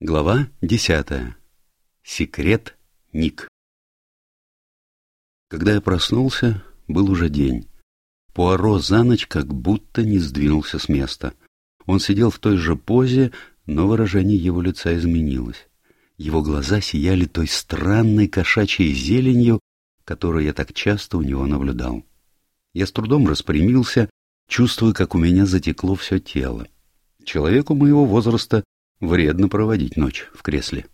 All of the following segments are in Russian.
Глава десятая. Секрет Ник. Когда я проснулся, был уже день. Пуаро за ночь как будто не сдвинулся с места. Он сидел в той же позе, но выражение его лица изменилось. Его глаза сияли той странной кошачьей зеленью, которую я так часто у него наблюдал. Я с трудом распрямился, чувствуя, как у меня затекло все тело. Человеку моего возраста Вредно проводить ночь в кресле.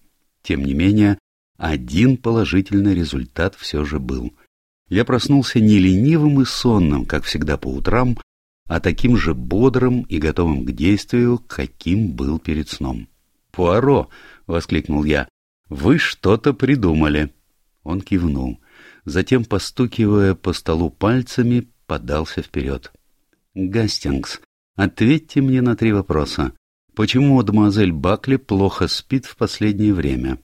Тем не менее, один положительный результат все же был. Я проснулся не ленивым и сонным, как всегда по утрам, а таким же бодрым и готовым к действию, каким был перед сном. «Пуаро!» — воскликнул я. «Вы что-то придумали!» Он кивнул. Затем, постукивая по столу пальцами, подался вперед. «Гастингс, ответьте мне на три вопроса. Почему мадемуазель Бакли плохо спит в последнее время?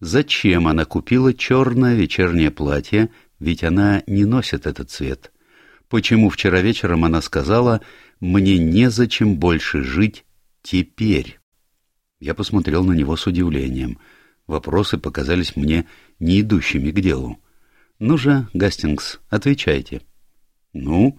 Зачем она купила черное вечернее платье, ведь она не носит этот цвет? Почему вчера вечером она сказала «мне незачем больше жить теперь»? Я посмотрел на него с удивлением. Вопросы показались мне не идущими к делу. «Ну же, Гастингс, отвечайте». «Ну,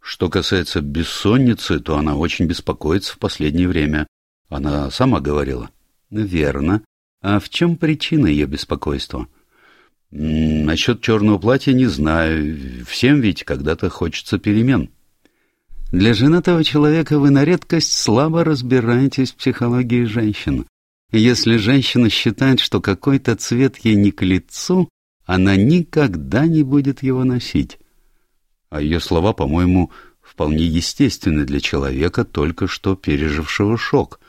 что касается бессонницы, то она очень беспокоится в последнее время. Она сама говорила. Верно. А в чем причина ее беспокойства? Насчет черного платья не знаю. Всем ведь когда-то хочется перемен. Для женатого человека вы на редкость слабо разбираетесь в психологии женщин. Если женщина считает, что какой-то цвет ей не к лицу, она никогда не будет его носить. А ее слова, по-моему, вполне естественны для человека, только что пережившего шок.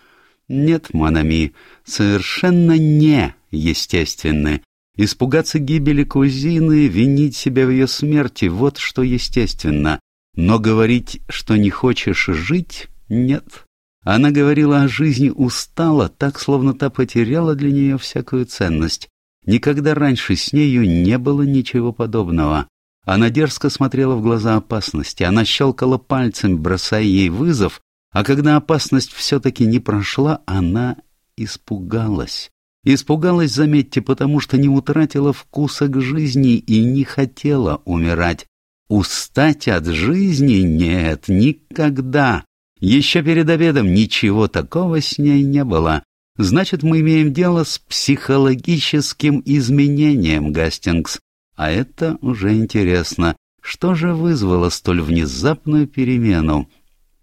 Нет, Монами, совершенно не естественны. Испугаться гибели кузины, винить себя в ее смерти — вот что естественно. Но говорить, что не хочешь жить — нет. Она говорила о жизни устала, так, словно та потеряла для нее всякую ценность. Никогда раньше с нею не было ничего подобного. Она дерзко смотрела в глаза опасности, она щелкала пальцем, бросая ей вызов, а когда опасность все-таки не прошла, она испугалась. Испугалась, заметьте, потому что не утратила вкуса к жизни и не хотела умирать. Устать от жизни нет, никогда. Еще перед обедом ничего такого с ней не было. Значит, мы имеем дело с психологическим изменением, Гастингс. А это уже интересно. Что же вызвало столь внезапную перемену?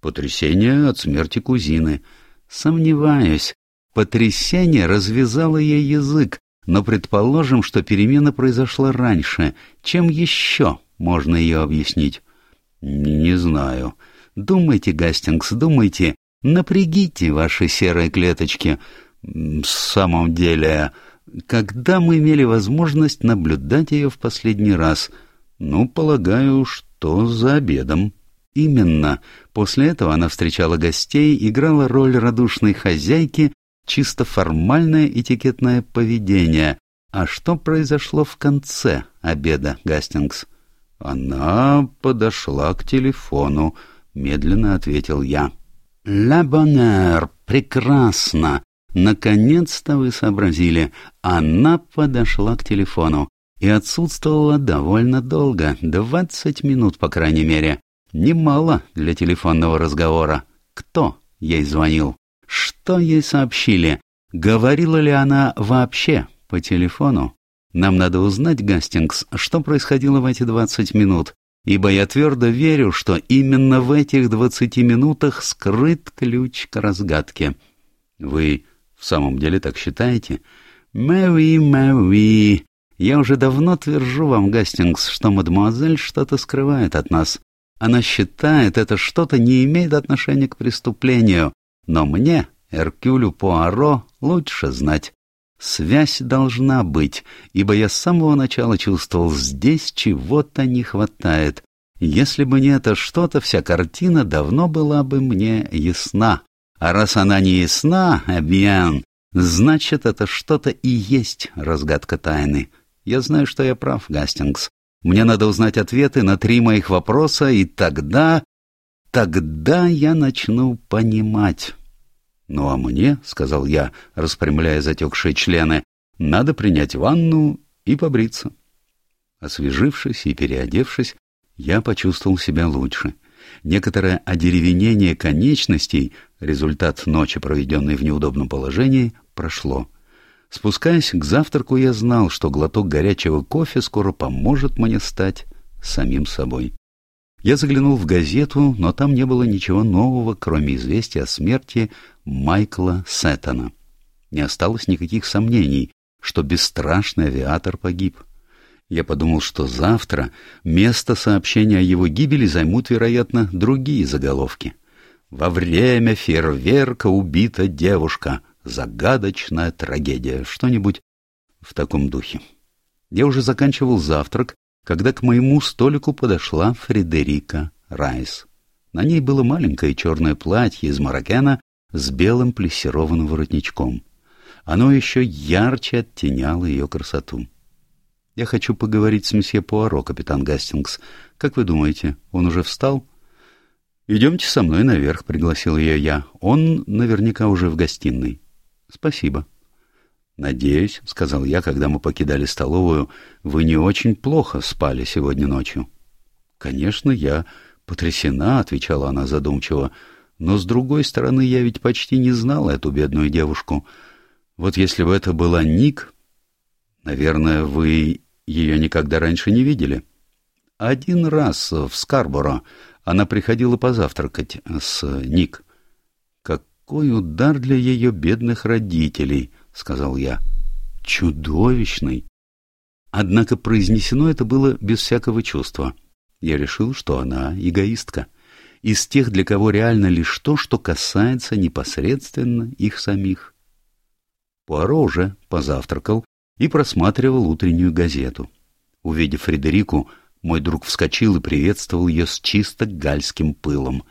Потрясение от смерти кузины. Сомневаюсь. Потрясение развязало ей язык, но предположим, что перемена произошла раньше. Чем еще можно ее объяснить? Не знаю. Думайте, Гастингс, думайте. Напрягите ваши серые клеточки. В самом деле, когда мы имели возможность наблюдать ее в последний раз? Ну, полагаю, что за обедом. Именно. После этого она встречала гостей, играла роль радушной хозяйки, чисто формальное этикетное поведение. А что произошло в конце обеда, Гастингс? Она подошла к телефону, медленно ответил я. «Ла боннер, прекрасно! Наконец-то вы сообразили. Она подошла к телефону и отсутствовала довольно долго, двадцать минут, по крайней мере. Немало для телефонного разговора. Кто ей звонил? Что ей сообщили? Говорила ли она вообще по телефону? Нам надо узнать, Гастингс, что происходило в эти двадцать минут, ибо я твердо верю, что именно в этих двадцати минутах скрыт ключ к разгадке. Вы в самом деле так считаете? Мэви, мэви. Я уже давно твержу вам, Гастингс, что мадемуазель что-то скрывает от нас. Она считает, это что-то не имеет отношения к преступлению, но мне, Эркюлю Пуаро, лучше знать. Связь должна быть, ибо я с самого начала чувствовал, здесь чего-то не хватает. Если бы не это что-то, вся картина давно была бы мне ясна. А раз она не ясна, Эбьян, значит, это что-то и есть разгадка тайны. Я знаю, что я прав, Гастингс. Мне надо узнать ответы на три моих вопроса, и тогда... Тогда я начну понимать. «Ну а мне, — сказал я, распрямляя затекшие члены, — надо принять ванну и побриться». Освежившись и переодевшись, я почувствовал себя лучше. Некоторое одеревенение конечностей, результат ночи, проведенной в неудобном положении, прошло. Спускаясь к завтраку, я знал, что глоток горячего кофе скоро поможет мне стать самим собой. Я заглянул в газету, но там не было ничего нового, кроме известия о смерти Майкла Сеттона. Не осталось никаких сомнений, что бесстрашный авиатор погиб. Я подумал, что завтра место сообщения о его гибели займут, вероятно, другие заголовки. «Во время фейерверка убита девушка. Загадочная трагедия». Что-нибудь в таком духе. Я уже заканчивал завтрак, когда к моему столику подошла Фредерика Райс. На ней было маленькое черное платье из марокена с белым плессированным воротничком. Оно еще ярче оттеняло ее красоту. «Я хочу поговорить с месье Пуаро, капитан Гастингс. Как вы думаете, он уже встал?» «Идемте со мной наверх», — пригласил ее я. «Он наверняка уже в гостиной». «Спасибо». «Надеюсь», — сказал я, когда мы покидали столовую, — «вы не очень плохо спали сегодня ночью». «Конечно, я потрясена», — отвечала она задумчиво, — «но, с другой стороны, я ведь почти не знала эту бедную девушку. Вот если бы это была Ник...» «Наверное, вы ее никогда раньше не видели?» «Один раз в Скарборо она приходила позавтракать с Ник». «Какой удар для ее бедных родителей!» сказал я. Чудовищный. Однако произнесено это было без всякого чувства. Я решил, что она эгоистка. Из тех, для кого реально лишь то, что касается непосредственно их самих. Пуаро уже позавтракал и просматривал утреннюю газету. Увидев Фредерику, мой друг вскочил и приветствовал ее с чисто гальским пылом.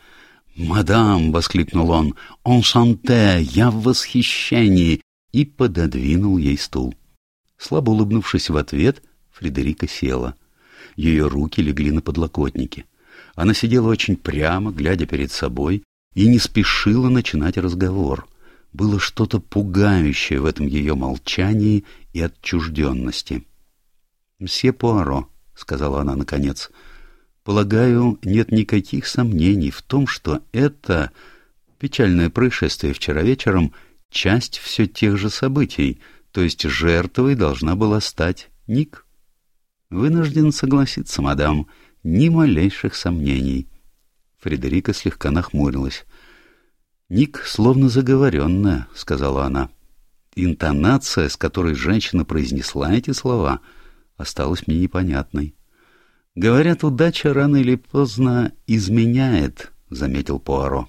«Мадам!» — воскликнул он. «Он шанте! Я в восхищении! и пододвинул ей стул. Слабо улыбнувшись в ответ, Фредерика села. Ее руки легли на подлокотники. Она сидела очень прямо, глядя перед собой, и не спешила начинать разговор. Было что-то пугающее в этом ее молчании и отчужденности. «Мсье Пуаро», — сказала она наконец, — «полагаю, нет никаких сомнений в том, что это печальное происшествие вчера вечером — часть все тех же событий, то есть жертвой должна была стать Ник. Вынужден согласиться, мадам, ни малейших сомнений. Фредерика слегка нахмурилась. «Ник словно заговоренная», — сказала она. Интонация, с которой женщина произнесла эти слова, осталась мне непонятной. «Говорят, удача рано или поздно изменяет», — заметил Пуаро.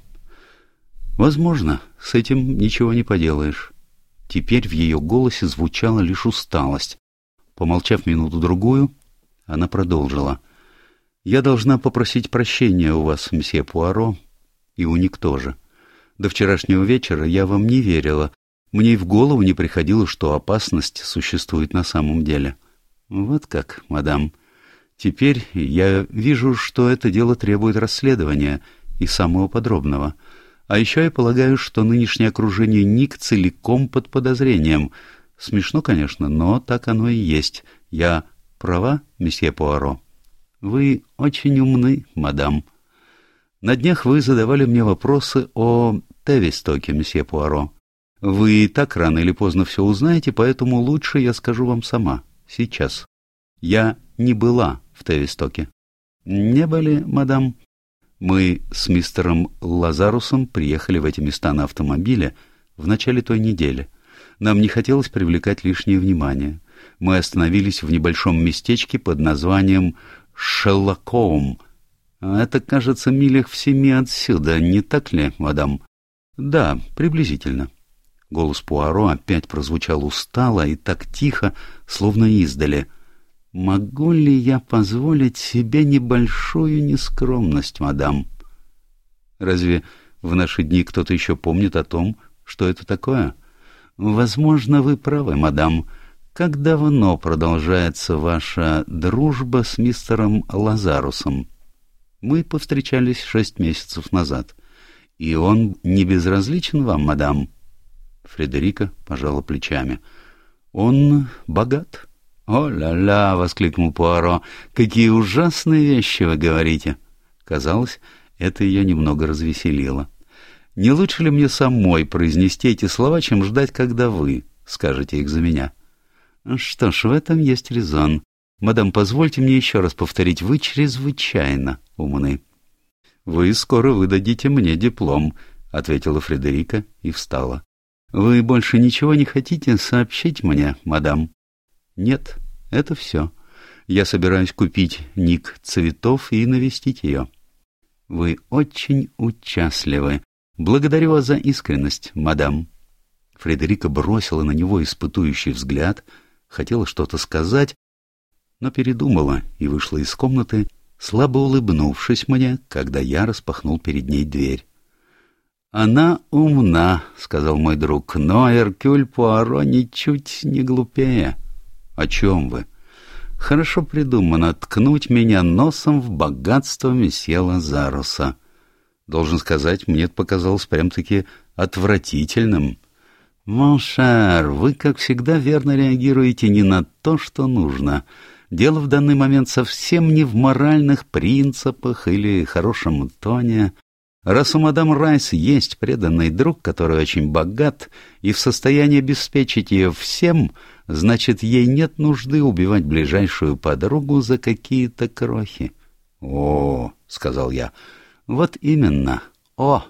Возможно, с этим ничего не поделаешь. Теперь в ее голосе звучала лишь усталость. Помолчав минуту-другую, она продолжила. «Я должна попросить прощения у вас, мсье Пуаро, и у Ник тоже. До вчерашнего вечера я вам не верила. Мне и в голову не приходило, что опасность существует на самом деле. Вот как, мадам. Теперь я вижу, что это дело требует расследования и самого подробного». А еще я полагаю, что нынешнее окружение Ник целиком под подозрением. Смешно, конечно, но так оно и есть. Я права, месье Пуаро? Вы очень умны, мадам. На днях вы задавали мне вопросы о Тевистоке, месье Пуаро. Вы так рано или поздно все узнаете, поэтому лучше я скажу вам сама, сейчас. Я не была в Тевистоке. Не были, мадам? Мы с мистером Лазарусом приехали в эти места на автомобиле в начале той недели. Нам не хотелось привлекать лишнее внимание. Мы остановились в небольшом местечке под названием Шеллакоум. Это, кажется, милях в семи отсюда, не так ли, мадам? Да, приблизительно. Голос Пуаро опять прозвучал устало и так тихо, словно издали — Могу ли я позволить себе небольшую нескромность, мадам? Разве в наши дни кто-то еще помнит о том, что это такое? Возможно, вы правы, мадам. Как давно продолжается ваша дружба с мистером Лазарусом? Мы повстречались шесть месяцев назад. И он не безразличен вам, мадам? Фредерика пожала плечами. Он богат. «О-ля-ля!» — воскликнул Пуаро. «Какие ужасные вещи вы говорите!» Казалось, это ее немного развеселило. «Не лучше ли мне самой произнести эти слова, чем ждать, когда вы скажете их за меня?» «Что ж, в этом есть резон. Мадам, позвольте мне еще раз повторить, вы чрезвычайно умны». «Вы скоро выдадите мне диплом», — ответила Фредерика и встала. «Вы больше ничего не хотите сообщить мне, мадам?» «Нет, это все. Я собираюсь купить ник цветов и навестить ее». «Вы очень участливы. Благодарю вас за искренность, мадам». Фредерика бросила на него испытующий взгляд, хотела что-то сказать, но передумала и вышла из комнаты, слабо улыбнувшись мне, когда я распахнул перед ней дверь. «Она умна», — сказал мой друг, — «но Эркюль Пуаро ничуть не глупее». «О чем вы?» «Хорошо придумано ткнуть меня носом в богатство месье Лазаруса». Должен сказать, мне это показалось прям-таки отвратительным. «Mon cher, вы, как всегда, верно реагируете не на то, что нужно». Дело в данный момент совсем не в моральных принципах или хорошем тоне. Раз у мадам Райс есть преданный друг, который очень богат и в состоянии обеспечить ее всем, значит, ей нет нужды убивать ближайшую подругу за какие-то крохи. — О, — сказал я, — вот именно, о.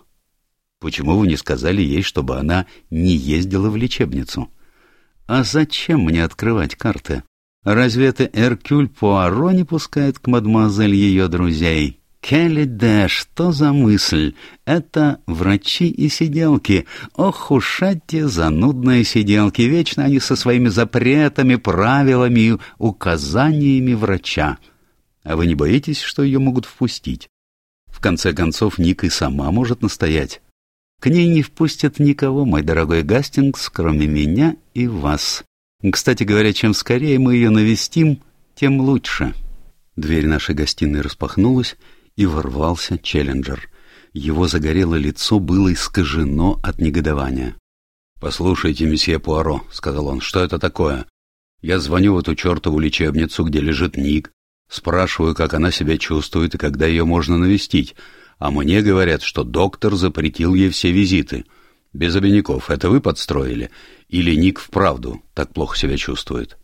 Почему вы не сказали ей, чтобы она не ездила в лечебницу? А зачем мне открывать карты? Разве это Эркюль Пуаро не пускает к мадемуазель ее друзей? Келли Дэ, что за мысль? Это врачи и сиделки. Ох уж эти занудные сиделки, вечно они со своими запретами, правилами и указаниями врача. А вы не боитесь, что ее могут впустить? В конце концов, Ник и сама может настоять. К ней не впустят никого, мой дорогой Гастингс, кроме меня и вас. Кстати говоря, чем скорее мы ее навестим, тем лучше. Дверь нашей гостиной распахнулась, и ворвался Челленджер. Его загорелое лицо было искажено от негодования. — Послушайте, месье Пуаро, — сказал он, — что это такое? Я звоню в эту чертову лечебницу, где лежит Ник, спрашиваю, как она себя чувствует и когда ее можно навестить, а мне говорят, что доктор запретил ей все визиты. Без обиняков, это вы подстроили? Или Ник вправду так плохо себя чувствует?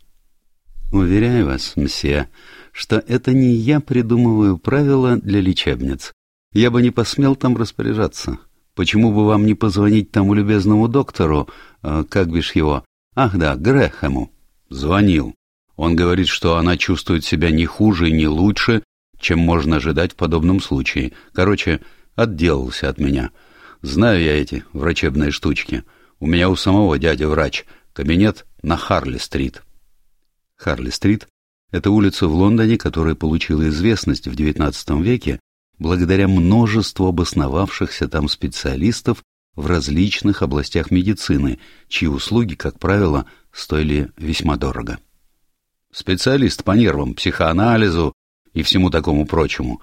Уверяю вас, мсье, что это не я придумываю правила для лечебниц. Я бы не посмел там распоряжаться. Почему бы вам не позвонить тому любезному доктору, э, как бишь его? Ах да, Грэхэму. Звонил. Он говорит, что она чувствует себя не хуже и не лучше, чем можно ожидать в подобном случае. Короче, отделался от меня. Знаю я эти врачебные штучки. У меня у самого дядя врач. Кабинет на Харли-стрит. Харли-стрит — это улица в Лондоне, которая получила известность в XIX веке благодаря множеству обосновавшихся там специалистов в различных областях медицины, чьи услуги, как правило, стоили весьма дорого. Специалист по нервам, психоанализу и всему такому прочему.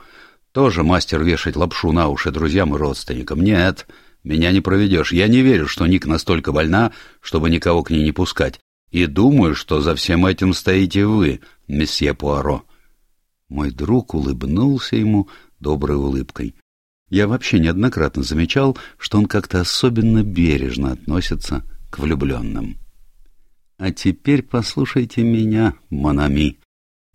Тоже мастер вешать лапшу на уши друзьям и родственникам. Нет, меня не проведешь. Я не верю, что Ник настолько больна, чтобы никого к ней не пускать. И думаю, что за всем этим стоите вы, месье Пуаро. Мой друг улыбнулся ему доброй улыбкой. Я вообще неоднократно замечал, что он как-то особенно бережно относится к влюбленным. А теперь послушайте меня, Монами.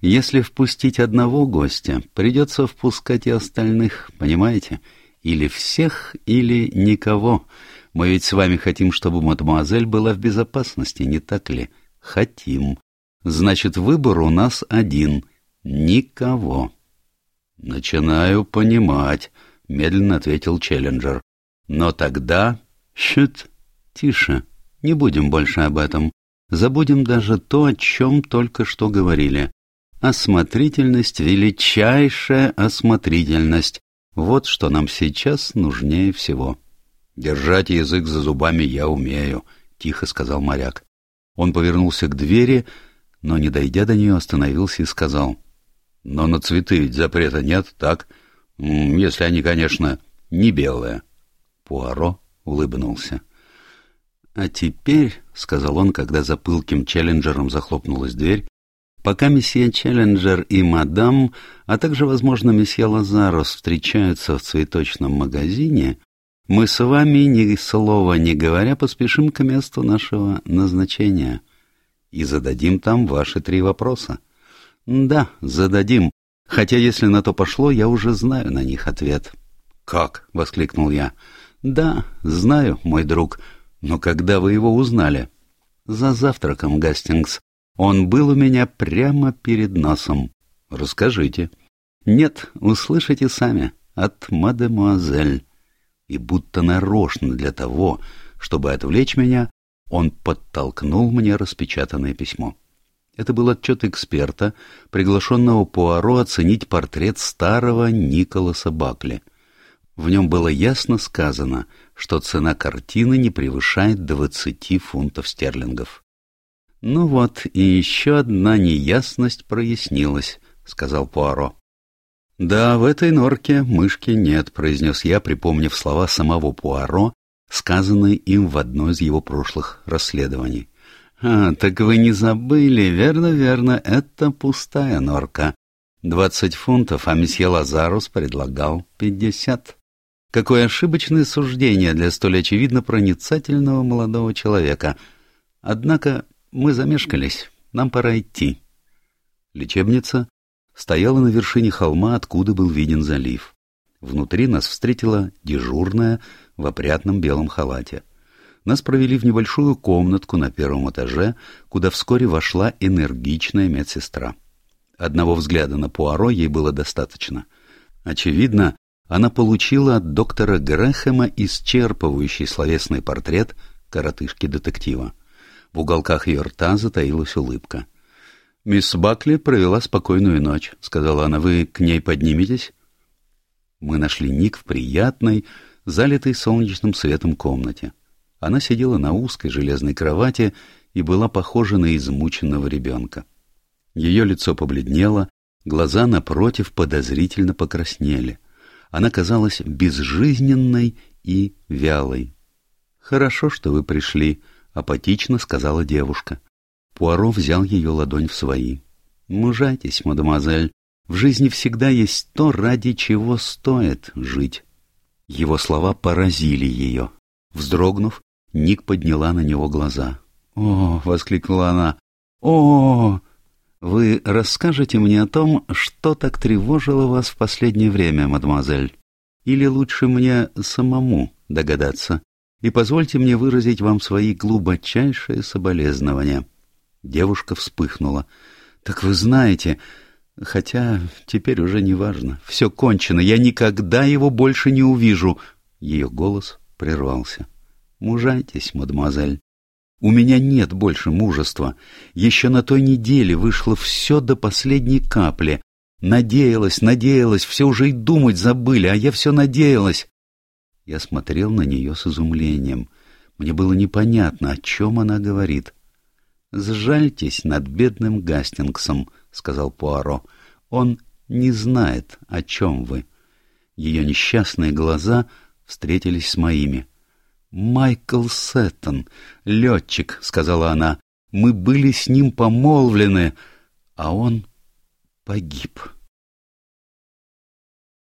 Если впустить одного гостя, придется впускать и остальных, понимаете? — или всех, или никого. Мы ведь с вами хотим, чтобы мадемуазель была в безопасности, не так ли? Хотим. Значит, выбор у нас один — никого. Начинаю понимать, — медленно ответил Челленджер. Но тогда... Щит, тише, не будем больше об этом. Забудем даже то, о чем только что говорили. Осмотрительность, величайшая осмотрительность. Вот что нам сейчас нужнее всего. «Держать язык за зубами я умею», — тихо сказал моряк. Он повернулся к двери, но, не дойдя до нее, остановился и сказал. «Но на цветы ведь запрета нет, так? Если они, конечно, не белые». Пуаро улыбнулся. «А теперь», — сказал он, когда за пылким челленджером захлопнулась дверь, «пока месье Челленджер и мадам, а также, возможно, месье Лазарос встречаются в цветочном магазине, мы с вами, ни слова не говоря, поспешим к месту нашего назначения и зададим там ваши три вопроса. Да, зададим, хотя, если на то пошло, я уже знаю на них ответ». «Как?» — воскликнул я. «Да, знаю, мой друг, но когда вы его узнали?» «За завтраком, Гастингс. Он был у меня прямо перед носом. Расскажите». «Нет, услышите сами. От мадемуазель». И будто нарочно для того, чтобы отвлечь меня, он подтолкнул мне распечатанное письмо. Это был отчет эксперта, приглашенного Пуаро оценить портрет старого Николаса Бакли. В нем было ясно сказано, что цена картины не превышает 20 фунтов стерлингов. «Ну вот, и еще одна неясность прояснилась», — сказал Пуаро. «Да, в этой норке мышки нет», — произнес я, припомнив слова самого Пуаро, сказанные им в одно из его прошлых расследований. «А, так вы не забыли, верно, верно, это пустая норка. Двадцать фунтов, а месье Лазарус предлагал пятьдесят». Какое ошибочное суждение для столь очевидно проницательного молодого человека. Однако мы замешкались, нам пора идти. Лечебница стояла на вершине холма, откуда был виден залив. Внутри нас встретила дежурная в опрятном белом халате. Нас провели в небольшую комнатку на первом этаже, куда вскоре вошла энергичная медсестра. Одного взгляда на Пуаро ей было достаточно. Очевидно, она получила от доктора Грэхэма исчерпывающий словесный портрет коротышки-детектива. В уголках ее рта затаилась улыбка. «Мисс Бакли провела спокойную ночь», — сказала она. «Вы к ней подниметесь?» Мы нашли Ник в приятной, залитой солнечным светом комнате. Она сидела на узкой железной кровати и была похожа на измученного ребенка. Ее лицо побледнело, глаза напротив подозрительно покраснели — она казалась безжизненной и вялой. «Хорошо, что вы пришли», — апатично сказала девушка. Пуаро взял ее ладонь в свои. «Мужайтесь, мадемуазель, в жизни всегда есть то, ради чего стоит жить». Его слова поразили ее. Вздрогнув, Ник подняла на него глаза. «О!» — воскликнула она. «О!» Вы расскажете мне о том, что так тревожило вас в последнее время, мадемуазель? Или лучше мне самому догадаться? И позвольте мне выразить вам свои глубочайшие соболезнования. Девушка вспыхнула. Так вы знаете, хотя теперь уже не важно. Все кончено, я никогда его больше не увижу. Ее голос прервался. Мужайтесь, мадемуазель. У меня нет больше мужества. Еще на той неделе вышло все до последней капли. Надеялась, надеялась, все уже и думать забыли, а я все надеялась. Я смотрел на нее с изумлением. Мне было непонятно, о чем она говорит. «Сжальтесь над бедным Гастингсом», — сказал Пуаро. «Он не знает, о чем вы». Ее несчастные глаза встретились с моими. «Майкл Сэттон, летчик», — сказала она. «Мы были с ним помолвлены, а он погиб».